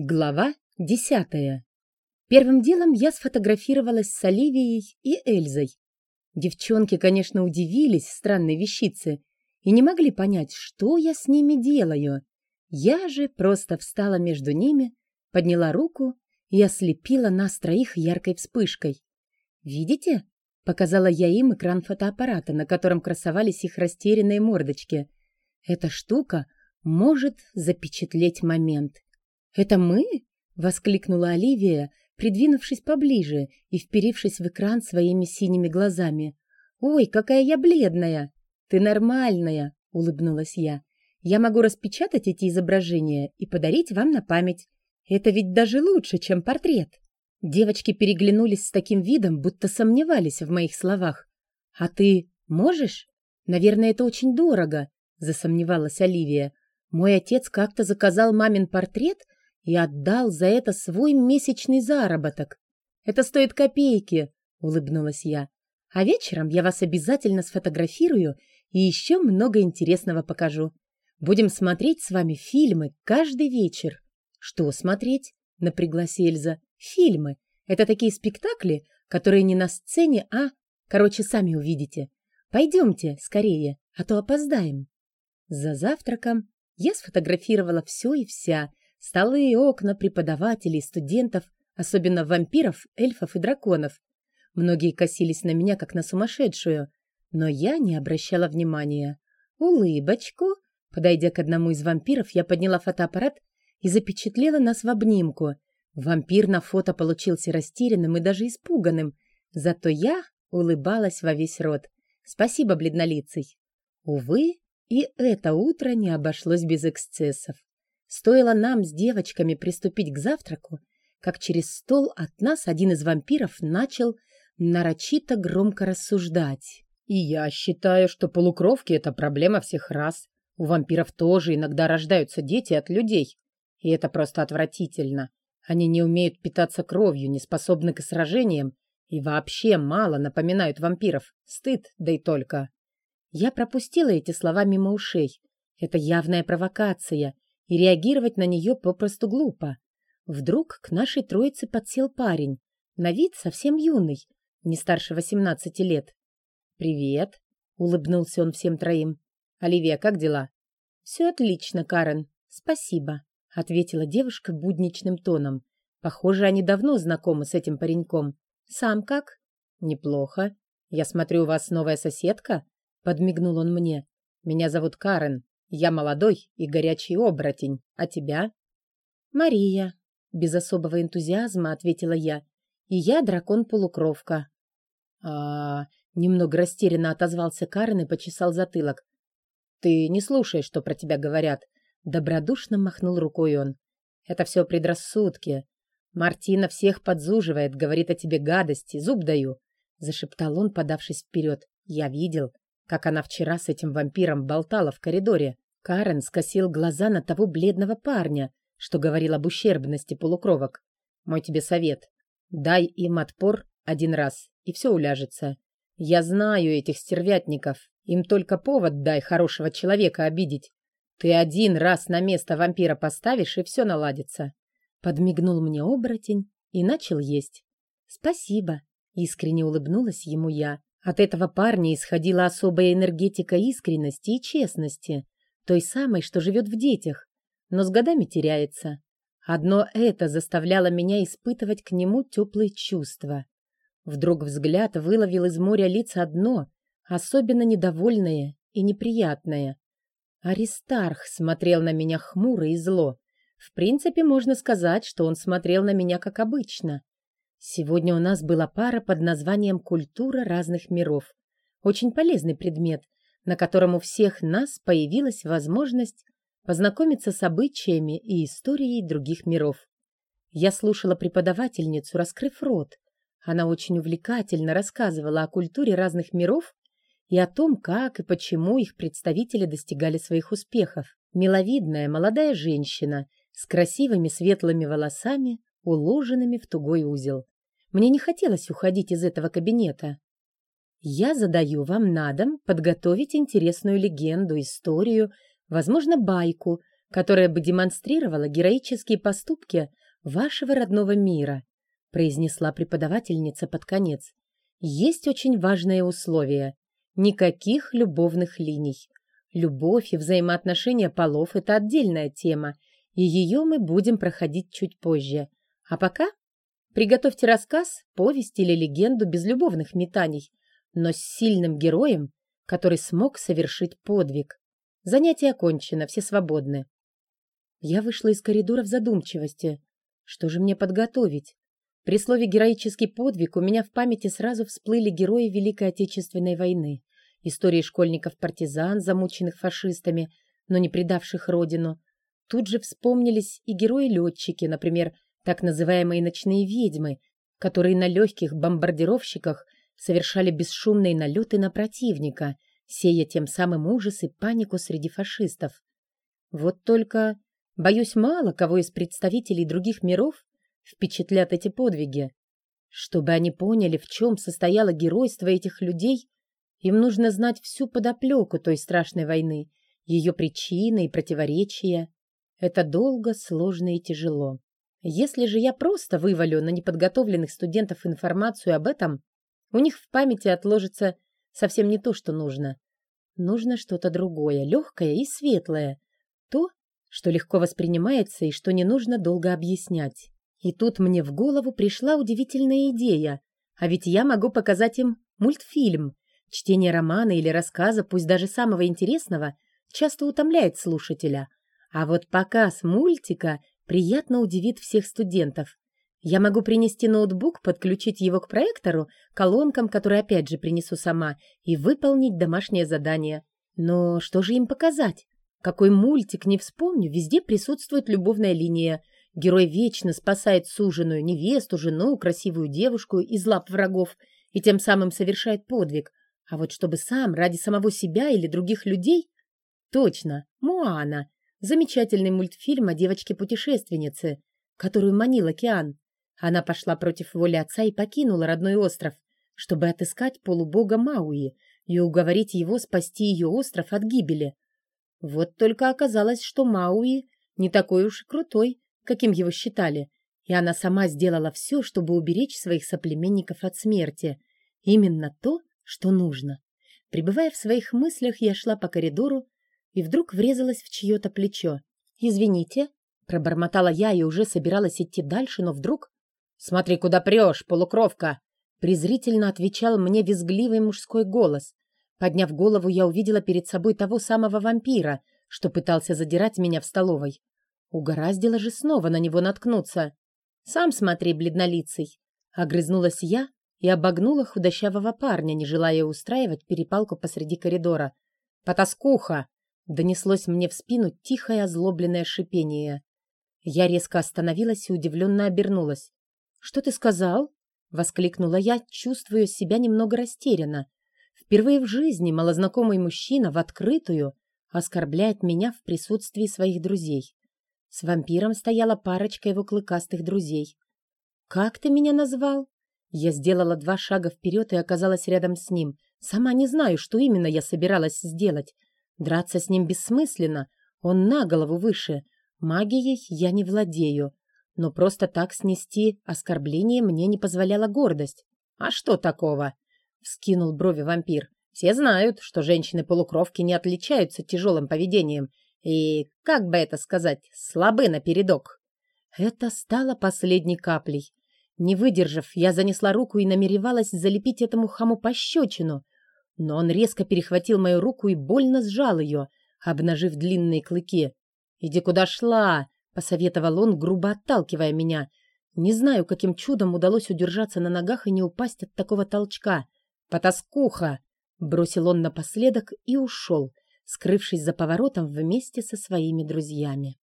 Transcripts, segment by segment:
Глава десятая. Первым делом я сфотографировалась с Оливией и Эльзой. Девчонки, конечно, удивились странной вещице и не могли понять, что я с ними делаю. Я же просто встала между ними, подняла руку и ослепила нас троих яркой вспышкой. «Видите?» — показала я им экран фотоаппарата, на котором красовались их растерянные мордочки. «Эта штука может запечатлеть момент». «Это мы?» — воскликнула Оливия, придвинувшись поближе и вперившись в экран своими синими глазами. «Ой, какая я бледная!» «Ты нормальная!» — улыбнулась я. «Я могу распечатать эти изображения и подарить вам на память. Это ведь даже лучше, чем портрет!» Девочки переглянулись с таким видом, будто сомневались в моих словах. «А ты можешь? Наверное, это очень дорого», — засомневалась Оливия. «Мой отец как-то заказал мамин портрет — и отдал за это свой месячный заработок. Это стоит копейки, улыбнулась я. А вечером я вас обязательно сфотографирую и еще много интересного покажу. Будем смотреть с вами фильмы каждый вечер. Что смотреть? напряглась Эльза. Фильмы. Это такие спектакли, которые не на сцене, а... Короче, сами увидите. Пойдемте скорее, а то опоздаем. За завтраком я сфотографировала все и вся, Столы и окна преподавателей, студентов, особенно вампиров, эльфов и драконов. Многие косились на меня, как на сумасшедшую, но я не обращала внимания. Улыбочку. Подойдя к одному из вампиров, я подняла фотоаппарат и запечатлела нас в обнимку. Вампир на фото получился растерянным и даже испуганным. Зато я улыбалась во весь рот. Спасибо, бледнолицый. Увы, и это утро не обошлось без эксцессов. Стоило нам с девочками приступить к завтраку, как через стол от нас один из вампиров начал нарочито громко рассуждать. «И я считаю, что полукровки — это проблема всех рас. У вампиров тоже иногда рождаются дети от людей. И это просто отвратительно. Они не умеют питаться кровью, не способны к сражениям и вообще мало напоминают вампиров. Стыд, да и только». Я пропустила эти слова мимо ушей. Это явная провокация — и реагировать на нее попросту глупо. Вдруг к нашей троице подсел парень, на вид совсем юный, не старше восемнадцати лет. «Привет», — улыбнулся он всем троим. «Оливия, как дела?» «Все отлично, Карен, спасибо», — ответила девушка будничным тоном. «Похоже, они давно знакомы с этим пареньком. Сам как?» «Неплохо. Я смотрю, у вас новая соседка?» — подмигнул он мне. «Меня зовут Карен. Я молодой и горячий оборотень. А тебя? Мария. Без особого энтузиазма ответила я. И я дракон-полукровка. А, -а, а Немного растерянно отозвался Карен и почесал затылок. Ты не слушай, что про тебя говорят. Добродушно махнул рукой он. Это все предрассудки. Мартина всех подзуживает, говорит о тебе гадости, зуб даю. Зашептал он, подавшись вперед. Я видел как она вчера с этим вампиром болтала в коридоре. Карен скосил глаза на того бледного парня, что говорил об ущербности полукровок. Мой тебе совет. Дай им отпор один раз, и все уляжется. Я знаю этих стервятников. Им только повод дай хорошего человека обидеть. Ты один раз на место вампира поставишь, и все наладится. Подмигнул мне оборотень и начал есть. Спасибо, искренне улыбнулась ему я. От этого парня исходила особая энергетика искренности и честности, той самой, что живет в детях, но с годами теряется. Одно это заставляло меня испытывать к нему теплые чувства. Вдруг взгляд выловил из моря лиц одно, особенно недовольное и неприятное. Аристарх смотрел на меня хмуро и зло. В принципе, можно сказать, что он смотрел на меня как обычно. Сегодня у нас была пара под названием «Культура разных миров». Очень полезный предмет, на котором у всех нас появилась возможность познакомиться с обычаями и историей других миров. Я слушала преподавательницу, раскрыв рот. Она очень увлекательно рассказывала о культуре разных миров и о том, как и почему их представители достигали своих успехов. Миловидная молодая женщина с красивыми светлыми волосами, уложенными в тугой узел. Мне не хотелось уходить из этого кабинета. Я задаю вам на дом подготовить интересную легенду, историю, возможно, байку, которое бы демонстрировало героические поступки вашего родного мира, произнесла преподавательница под конец. Есть очень важное условие. Никаких любовных линий. Любовь и взаимоотношения полов – это отдельная тема, и ее мы будем проходить чуть позже. А пока приготовьте рассказ, повесть или легенду без любовных метаний, но с сильным героем, который смог совершить подвиг. Занятие окончено, все свободны. Я вышла из коридора в задумчивости. Что же мне подготовить? При слове «героический подвиг» у меня в памяти сразу всплыли герои Великой Отечественной войны. Истории школьников-партизан, замученных фашистами, но не предавших родину. Тут же вспомнились и герои-летчики, например, так называемые ночные ведьмы, которые на легких бомбардировщиках совершали бесшумные налеты на противника, сея тем самым ужас и панику среди фашистов. Вот только, боюсь, мало кого из представителей других миров впечатлят эти подвиги. Чтобы они поняли, в чем состояло геройство этих людей, им нужно знать всю подоплеку той страшной войны, ее причины и противоречия. Это долго, сложно и тяжело. Если же я просто вывалю на неподготовленных студентов информацию об этом, у них в памяти отложится совсем не то, что нужно. Нужно что-то другое, легкое и светлое. То, что легко воспринимается и что не нужно долго объяснять. И тут мне в голову пришла удивительная идея. А ведь я могу показать им мультфильм. Чтение романа или рассказа, пусть даже самого интересного, часто утомляет слушателя. А вот показ мультика приятно удивит всех студентов. Я могу принести ноутбук, подключить его к проектору, колонкам, которые опять же принесу сама, и выполнить домашнее задание. Но что же им показать? Какой мультик не вспомню, везде присутствует любовная линия. Герой вечно спасает суженую невесту, жену, красивую девушку из лап врагов и тем самым совершает подвиг. А вот чтобы сам, ради самого себя или других людей? Точно, Муана. Замечательный мультфильм о девочке-путешественнице, которую манил океан. Она пошла против воли отца и покинула родной остров, чтобы отыскать полубога Мауи и уговорить его спасти ее остров от гибели. Вот только оказалось, что Мауи не такой уж и крутой, каким его считали, и она сама сделала все, чтобы уберечь своих соплеменников от смерти. Именно то, что нужно. Прибывая в своих мыслях, я шла по коридору и вдруг врезалась в чье-то плечо. «Извините», — пробормотала я и уже собиралась идти дальше, но вдруг «Смотри, куда прешь, полукровка!» Презрительно отвечал мне визгливый мужской голос. Подняв голову, я увидела перед собой того самого вампира, что пытался задирать меня в столовой. Угораздило же снова на него наткнуться. «Сам смотри, бледнолицый!» Огрызнулась я и обогнула худощавого парня, не желая устраивать перепалку посреди коридора. «Потаскуха!» — донеслось мне в спину тихое озлобленное шипение. Я резко остановилась и удивленно обернулась. «Что ты сказал?» — воскликнула я, чувствуя себя немного растерянно. Впервые в жизни малознакомый мужчина в открытую оскорбляет меня в присутствии своих друзей. С вампиром стояла парочка его клыкастых друзей. «Как ты меня назвал?» Я сделала два шага вперед и оказалась рядом с ним. Сама не знаю, что именно я собиралась сделать. Драться с ним бессмысленно. Он на голову выше. Магией я не владею но просто так снести оскорбление мне не позволяла гордость. «А что такого?» — вскинул брови вампир. «Все знают, что женщины-полукровки не отличаются тяжелым поведением и, как бы это сказать, слабы напередок». Это стало последней каплей. Не выдержав, я занесла руку и намеревалась залепить этому хаму пощечину, но он резко перехватил мою руку и больно сжал ее, обнажив длинные клыки. «Иди куда шла!» посоветовал он, грубо отталкивая меня. Не знаю, каким чудом удалось удержаться на ногах и не упасть от такого толчка. «Потаскуха!» — бросил он напоследок и ушел, скрывшись за поворотом вместе со своими друзьями.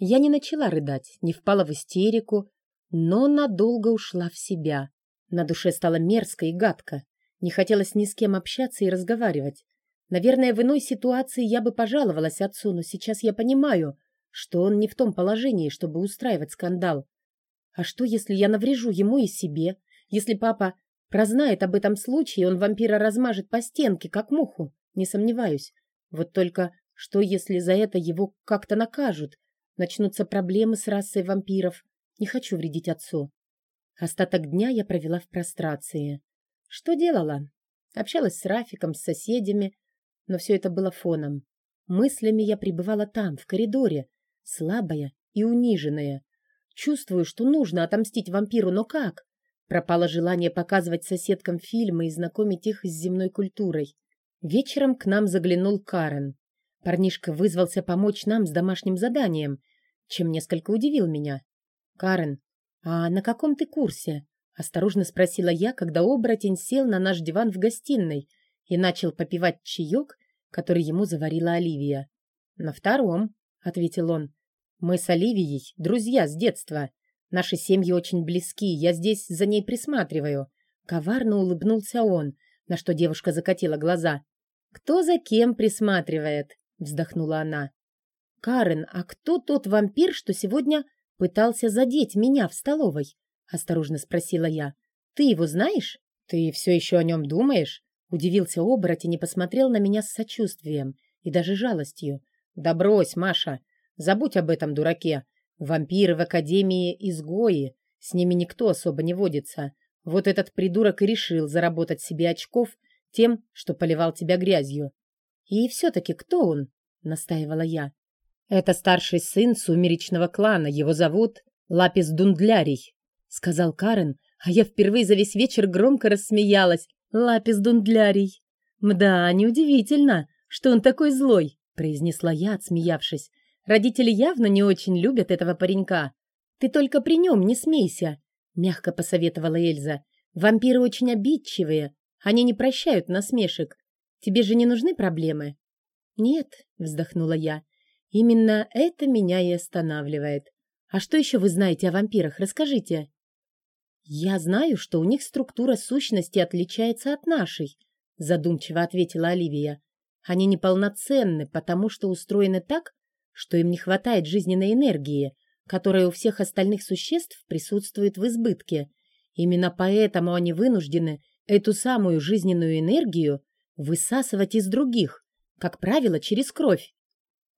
Я не начала рыдать, не впала в истерику, но надолго ушла в себя. На душе стало мерзко и гадко. Не хотелось ни с кем общаться и разговаривать. Наверное, в иной ситуации я бы пожаловалась отцу, но сейчас я понимаю, что он не в том положении, чтобы устраивать скандал. А что, если я наврежу ему и себе? Если папа прознает об этом случае, он вампира размажет по стенке, как муху, не сомневаюсь. Вот только Что, если за это его как-то накажут? Начнутся проблемы с расой вампиров. Не хочу вредить отцу. Остаток дня я провела в прострации. Что делала? Общалась с Рафиком, с соседями, но все это было фоном. Мыслями я пребывала там, в коридоре, слабая и униженная. Чувствую, что нужно отомстить вампиру, но как? Пропало желание показывать соседкам фильмы и знакомить их с земной культурой. Вечером к нам заглянул Карен. Парнишка вызвался помочь нам с домашним заданием, чем несколько удивил меня. «Карен, а на каком ты курсе?» — осторожно спросила я, когда оборотень сел на наш диван в гостиной и начал попивать чаек, который ему заварила Оливия. «На втором», — ответил он. «Мы с Оливией друзья с детства. Наши семьи очень близки, я здесь за ней присматриваю». Коварно улыбнулся он, на что девушка закатила глаза. «Кто за кем присматривает?» — вздохнула она. «Карен, а кто тот вампир, что сегодня пытался задеть меня в столовой?» — осторожно спросила я. «Ты его знаешь? Ты все еще о нем думаешь?» Удивился оборотень и посмотрел на меня с сочувствием и даже жалостью. «Да брось, Маша! Забудь об этом дураке! Вампиры в Академии изгои, с ними никто особо не водится. Вот этот придурок и решил заработать себе очков тем, что поливал тебя грязью. И все-таки кто он? Настаивала я. Это старший сын сумеречного клана, его зовут Лапис Дундлярий, сказал Карен, а я впервые за весь вечер громко рассмеялась. Лапис Дундлярий. Мда, неудивительно, что он такой злой, произнесла я, отсмеявшись. Родители явно не очень любят этого паренька. Ты только при нем не смейся, мягко посоветовала Эльза. Вампиры очень обидчивые, они не прощают насмешек. Тебе же не нужны проблемы? Нет, вздохнула я. Именно это меня и останавливает. А что еще вы знаете о вампирах? Расскажите. Я знаю, что у них структура сущности отличается от нашей, задумчиво ответила Оливия. Они неполноценны, потому что устроены так, что им не хватает жизненной энергии, которая у всех остальных существ присутствует в избытке. Именно поэтому они вынуждены эту самую жизненную энергию высасывать из других, как правило, через кровь.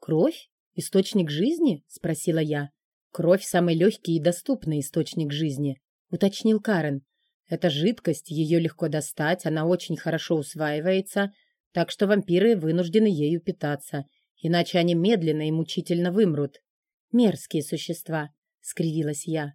«Кровь? Источник жизни?» — спросила я. «Кровь — самый легкий и доступный источник жизни», — уточнил Карен. «Это жидкость, ее легко достать, она очень хорошо усваивается, так что вампиры вынуждены ею питаться иначе они медленно и мучительно вымрут. Мерзкие существа, — скривилась я.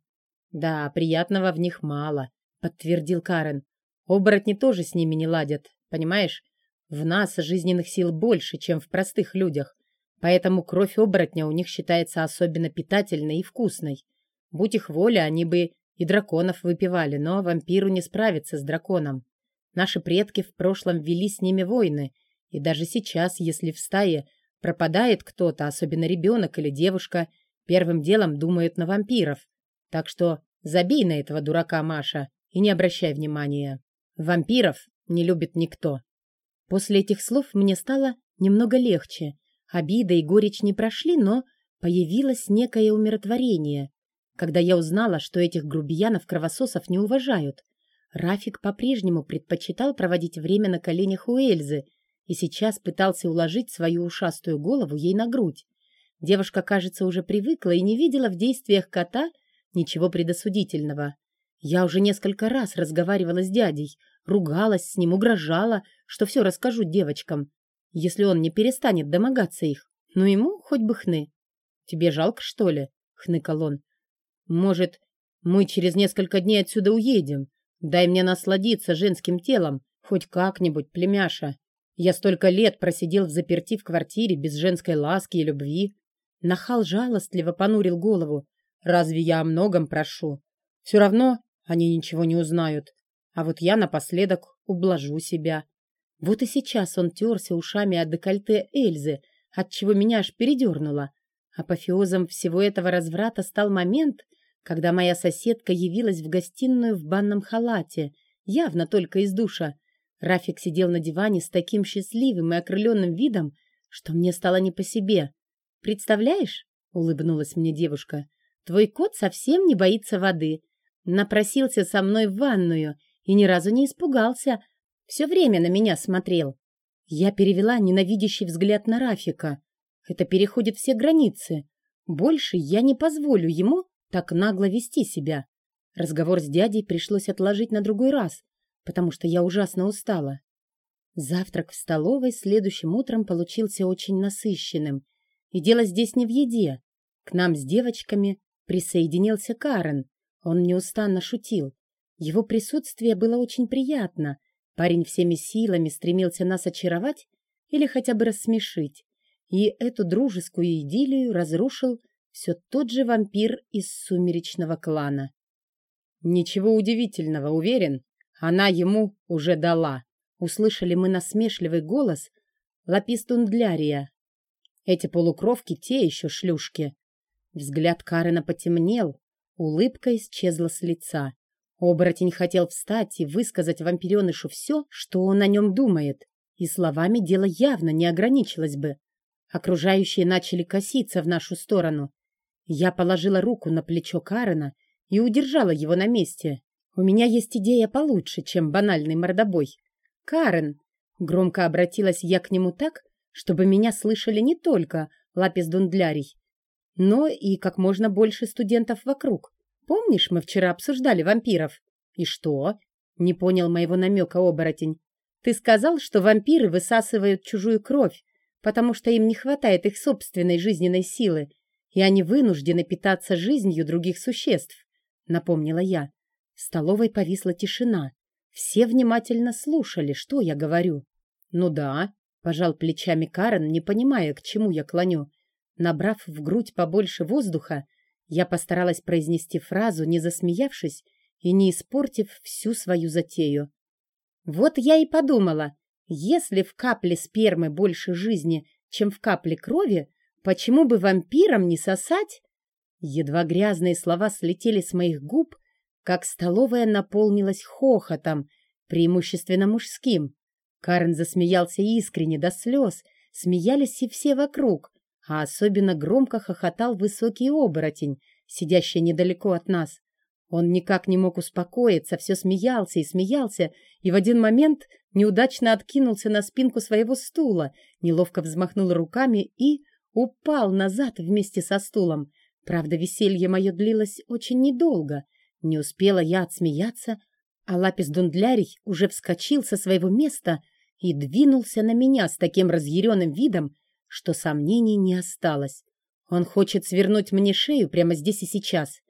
Да, приятного в них мало, — подтвердил Карен. Оборотни тоже с ними не ладят, понимаешь? В нас жизненных сил больше, чем в простых людях, поэтому кровь оборотня у них считается особенно питательной и вкусной. Будь их воля, они бы и драконов выпивали, но вампиру не справиться с драконом. Наши предки в прошлом вели с ними войны, и даже сейчас, если в стае Пропадает кто-то, особенно ребенок или девушка, первым делом думают на вампиров. Так что забей на этого дурака, Маша, и не обращай внимания. Вампиров не любит никто. После этих слов мне стало немного легче. Обида и горечь не прошли, но появилось некое умиротворение, когда я узнала, что этих грубиянов-кровососов не уважают. Рафик по-прежнему предпочитал проводить время на коленях у Эльзы, и сейчас пытался уложить свою ушастую голову ей на грудь. Девушка, кажется, уже привыкла и не видела в действиях кота ничего предосудительного. Я уже несколько раз разговаривала с дядей, ругалась с ним, угрожала, что все расскажу девочкам, если он не перестанет домогаться их. Ну ему хоть бы хны. «Тебе жалко, что ли?» — хныкал он. «Может, мы через несколько дней отсюда уедем? Дай мне насладиться женским телом, хоть как-нибудь, племяша». Я столько лет просидел в заперти в квартире без женской ласки и любви. Нахал жалостливо понурил голову. Разве я о многом прошу? Все равно они ничего не узнают. А вот я напоследок ублажу себя. Вот и сейчас он терся ушами от декольте Эльзы, отчего меня аж передернуло. Апофеозом всего этого разврата стал момент, когда моя соседка явилась в гостиную в банном халате, явно только из душа, Рафик сидел на диване с таким счастливым и окрыленным видом, что мне стало не по себе. «Представляешь?» — улыбнулась мне девушка. «Твой кот совсем не боится воды. Напросился со мной в ванную и ни разу не испугался. Все время на меня смотрел». Я перевела ненавидящий взгляд на Рафика. Это переходит все границы. Больше я не позволю ему так нагло вести себя. Разговор с дядей пришлось отложить на другой раз, потому что я ужасно устала. Завтрак в столовой следующим утром получился очень насыщенным. И дело здесь не в еде. К нам с девочками присоединился Карен. Он неустанно шутил. Его присутствие было очень приятно. Парень всеми силами стремился нас очаровать или хотя бы рассмешить. И эту дружескую идиллию разрушил все тот же вампир из сумеречного клана. Ничего удивительного, уверен, она ему уже дала. Услышали мы насмешливый голос Лапистундлярия. Эти полукровки те еще шлюшки. Взгляд Карена потемнел, улыбка исчезла с лица. Оборотень хотел встать и высказать вампиренышу все, что он о нем думает, и словами дело явно не ограничилось бы. Окружающие начали коситься в нашу сторону. Я положила руку на плечо Карена и удержала его на месте. У меня есть идея получше, чем банальный мордобой. «Карен!» — громко обратилась я к нему так, чтобы меня слышали не только Лапис Дундлярий, но и как можно больше студентов вокруг. Помнишь, мы вчера обсуждали вампиров? И что? Не понял моего намека оборотень. Ты сказал, что вампиры высасывают чужую кровь, потому что им не хватает их собственной жизненной силы, и они вынуждены питаться жизнью других существ, напомнила я. В столовой повисла тишина. Все внимательно слушали, что я говорю. Ну да, пожал плечами Карен, не понимая, к чему я клоню. Набрав в грудь побольше воздуха, я постаралась произнести фразу, не засмеявшись и не испортив всю свою затею. Вот я и подумала, если в капле спермы больше жизни, чем в капле крови, почему бы вампирам не сосать? Едва грязные слова слетели с моих губ, как столовая наполнилась хохотом, преимущественно мужским. Карен засмеялся искренне до слез, смеялись и все вокруг, а особенно громко хохотал высокий оборотень, сидящий недалеко от нас. Он никак не мог успокоиться, все смеялся и смеялся, и в один момент неудачно откинулся на спинку своего стула, неловко взмахнул руками и упал назад вместе со стулом. Правда, веселье мое длилось очень недолго. Не успела я отсмеяться, а Лапис Дундлярий уже вскочил со своего места и двинулся на меня с таким разъяренным видом, что сомнений не осталось. Он хочет свернуть мне шею прямо здесь и сейчас.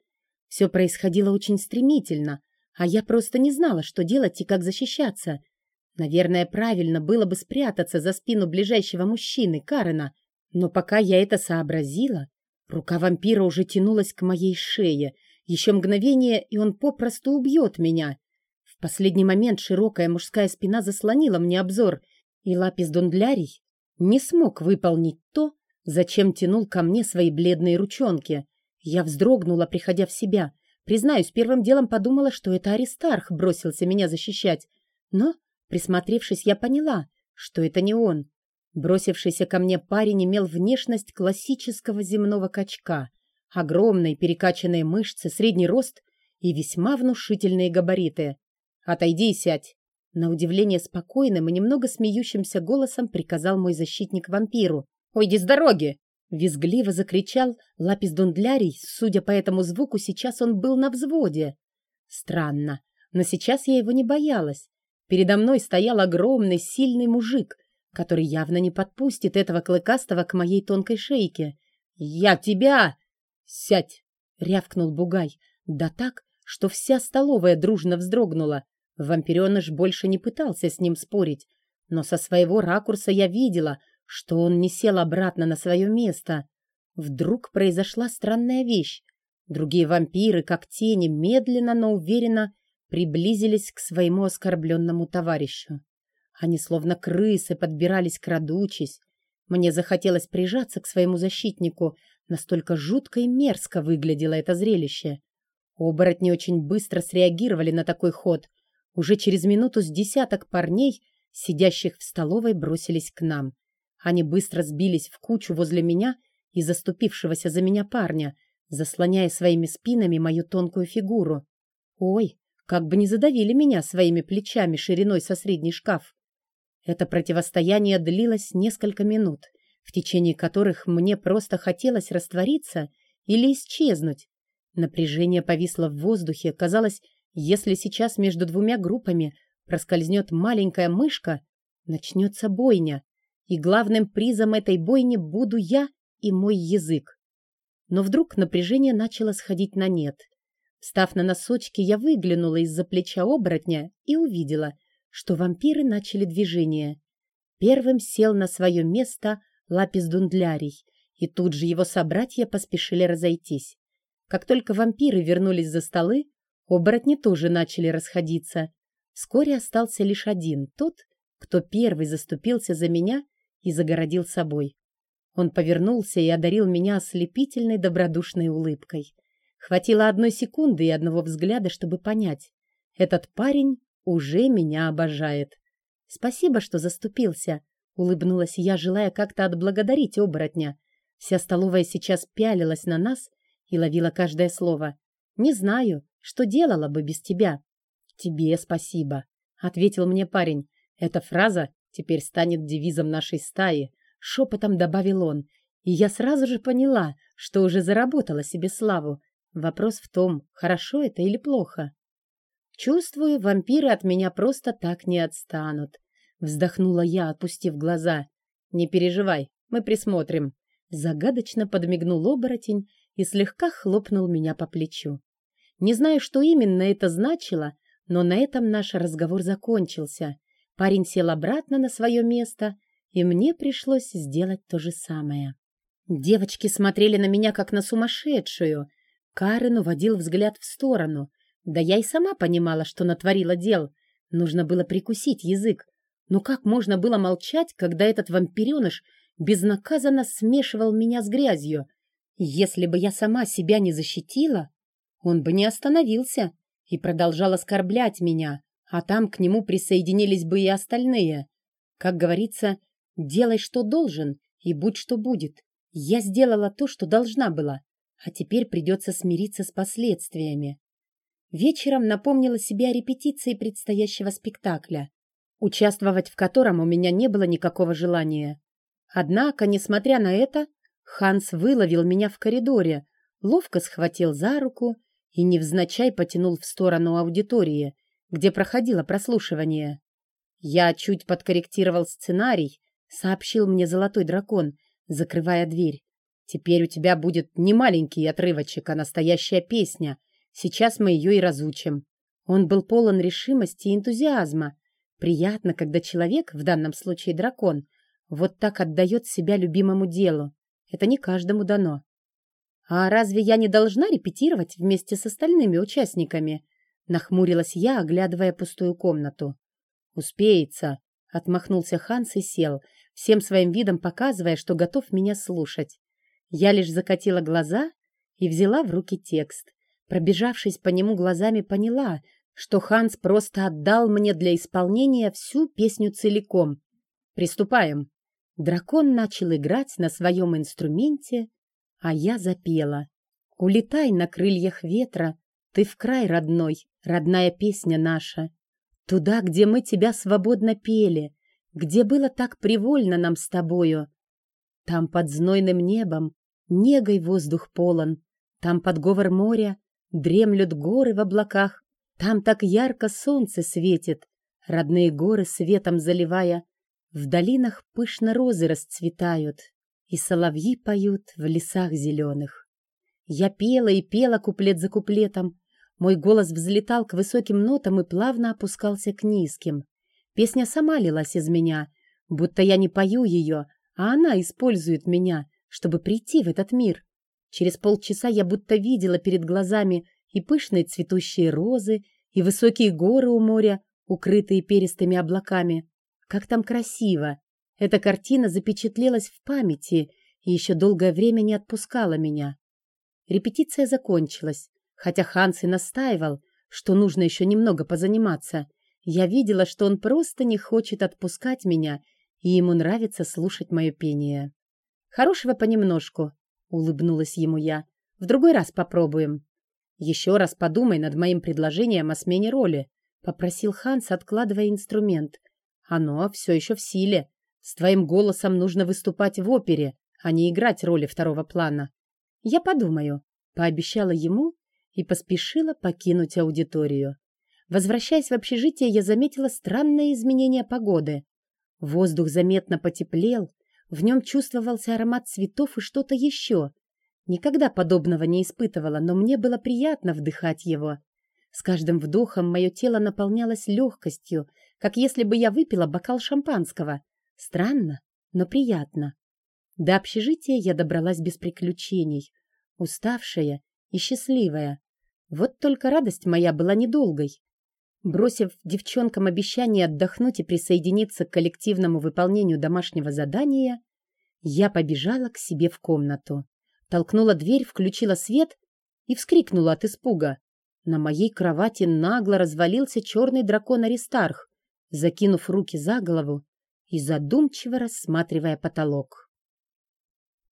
Все происходило очень стремительно, а я просто не знала, что делать и как защищаться. Наверное, правильно было бы спрятаться за спину ближайшего мужчины, Карена. Но пока я это сообразила, рука вампира уже тянулась к моей шее. Еще мгновение, и он попросту убьет меня. В последний момент широкая мужская спина заслонила мне обзор, и Лапис Дондлярий не смог выполнить то, зачем тянул ко мне свои бледные ручонки. Я вздрогнула, приходя в себя. Признаюсь, первым делом подумала, что это Аристарх бросился меня защищать. Но, присмотревшись, я поняла, что это не он. Бросившийся ко мне парень имел внешность классического земного качка. Огромные перекачанные мышцы, средний рост и весьма внушительные габариты. «Отойди и сядь», на удивление спокойным и немного смеющимся голосом приказал мой защитник вампиру. «Уйди с дороги!» Визгливо закричал Лапис Дундлярий. Судя по этому звуку, сейчас он был на взводе. Странно, но сейчас я его не боялась. Передо мной стоял огромный, сильный мужик, который явно не подпустит этого клыкастого к моей тонкой шейке. «Я тебя!» «Сядь!» — рявкнул Бугай. Да так, что вся столовая дружно вздрогнула. Вампиреныш больше не пытался с ним спорить, но со своего ракурса я видела, что он не сел обратно на свое место. Вдруг произошла странная вещь. Другие вампиры, как тени, медленно, но уверенно приблизились к своему оскорбленному товарищу. Они словно крысы подбирались, крадучись. Мне захотелось прижаться к своему защитнику, настолько жутко и мерзко выглядело это зрелище. Оборотни очень быстро среагировали на такой ход, уже через минуту с десяток парней, сидящих в столовой, бросились к нам. Они быстро сбились в кучу возле меня и заступившегося за меня парня, заслоняя своими спинами мою тонкую фигуру. Ой, как бы не задавили меня своими плечами шириной со средний шкаф. Это противостояние длилось несколько минут. в течение которых мне просто хотелось раствориться или исчезнуть. Напряжение повисло в воздухе. Казалось, если сейчас между двумя группами проскользнет маленькая мышка, начнется бойня. И главным призом этой бойни буду я и мой язык. Но вдруг напряжение начало сходить на нет. Встав на носочки, я выглянула из-за плеча оборотня и увидела, что вампиры начали движение. Первым сел на свое место Лапис Дундлярий, и тут же его собратья поспешили разойтись. Как только вампиры вернулись за столы, оборотни тоже начали расходиться. Вскоре остался лишь один, тот, кто первый заступился за меня и загородил собой. Он повернулся и одарил меня ослепительной добродушной улыбкой. Хватило одной секунды и одного взгляда, чтобы понять. Этот парень уже меня обожает. Спасибо, что заступился, улыбнулась я, желая как-то отблагодарить оборотня. Вся столовая сейчас пялилась на нас и ловила каждое слово. Не знаю, что делала бы без тебя. Тебе спасибо, ответил мне парень. Эта фраза теперь станет девизом нашей стаи, шепотом добавил он. И я сразу же поняла, что уже заработала себе славу. Вопрос в том, хорошо это или плохо. Чувствую, вампиры от меня просто так не отстанут. Вздохнула я, отпустив глаза. Не переживай, мы присмотрим. Загадочно подмигнул оборотень и слегка хлопнул меня по плечу. Не знаю, что именно это значило, но на этом наш разговор закончился. Парень сел обратно на свое место, и мне пришлось сделать то же самое. Девочки смотрели на меня, как на сумасшедшую. Карен уводил взгляд в сторону. Да я и сама понимала, что натворила дел. Нужно было прикусить язык. Но как можно было молчать, когда этот вампиреныш безнаказанно смешивал меня с грязью? Если бы я сама себя не защитила, он бы не остановился и продолжал оскорблять меня, а там к нему присоединились бы и остальные. Как говорится, делай, что должен, и будь, что будет. Я сделала то, что должна была, а теперь придется смириться с последствиями. Вечером напомнила себе о репетиции предстоящего спектакля, участвовать в котором у меня не было никакого желания. Однако, несмотря на это, Ханс выловил меня в коридоре, ловко схватил за руку и невзначай потянул в сторону аудитории, где проходило прослушивание. Я чуть подкорректировал сценарий, сообщил мне золотой дракон, закрывая дверь. Теперь у тебя будет не маленький отрывочек, а настоящая песня. Сейчас мы ее и разучим. Он был полон решимости и энтузиазма. Приятно, когда человек, в данном случае дракон, вот так отдает себя любимому делу. Это не каждому дано. «А разве я не должна репетировать вместе с остальными участниками?» Нахмурилась я, оглядывая пустую комнату. «Успеется», — отмахнулся Ханс и сел, всем своим видом показывая, что готов меня слушать. Я лишь закатила глаза и взяла в руки текст. Пробежавшись по нему глазами, поняла, что Ханс просто отдал мне для исполнения всю песню целиком. «Приступаем». Дракон начал играть на своем инструменте, а я запела. Улетай на крыльях ветра, ты в край родной, родная песня наша. Туда, где мы тебя свободно пели, где было так привольно нам с тобою. Там под знойным небом негой воздух полон, там под говор моря дремлют горы в облаках, там так ярко солнце светит, родные горы светом заливая, в долинах пышно розы расцветают и соловьи поют в лесах зеленых. Я пела и пела куплет за куплетом. Мой голос взлетал к высоким нотам и плавно опускался к низким. Песня сама лилась из меня, будто я не пою ее, а она использует меня, чтобы прийти в этот мир. Через полчаса я будто видела перед глазами и пышные цветущие розы, и высокие горы у моря, укрытые перистыми облаками. Как там красиво! Эта картина запечатлелась в памяти и еще долгое время не отпускала меня. Репетиция закончилась, хотя Ханс и настаивал, что нужно еще немного позаниматься. Я видела, что он просто не хочет отпускать меня, и ему нравится слушать мое пение. «Хорошего понемножку», — улыбнулась ему я. «В другой раз попробуем». «Еще раз подумай над моим предложением о смене роли», — попросил Ханс, откладывая инструмент. «Оно все еще в силе. С твоим голосом нужно выступать в опере, а не играть роли второго плана. Я подумаю, пообещала ему и поспешила покинуть аудиторию. Возвращаясь в общежитие, я заметила странное изменение погоды. Воздух заметно потеплел, в нем чувствовался аромат цветов и что-то еще. Никогда подобного не испытывала, но мне было приятно вдыхать его. С каждым вдохом мое тело наполнялось легкостью, как если бы я выпила бокал шампанского. Странно, но приятно. До общежития я добралась без приключений, уставшая и счастливая. Вот только радость моя была недолгой. Бросив девчонкам обещание отдохнуть и присоединиться к коллективному выполнению домашнего задания, я побежала к себе в комнату, толкнула дверь, включила свет и вскрикнула от испуга. На моей кровати нагло развалился черный дракон Аристарх, закинув руки за голову и задумчиво рассматривая потолок.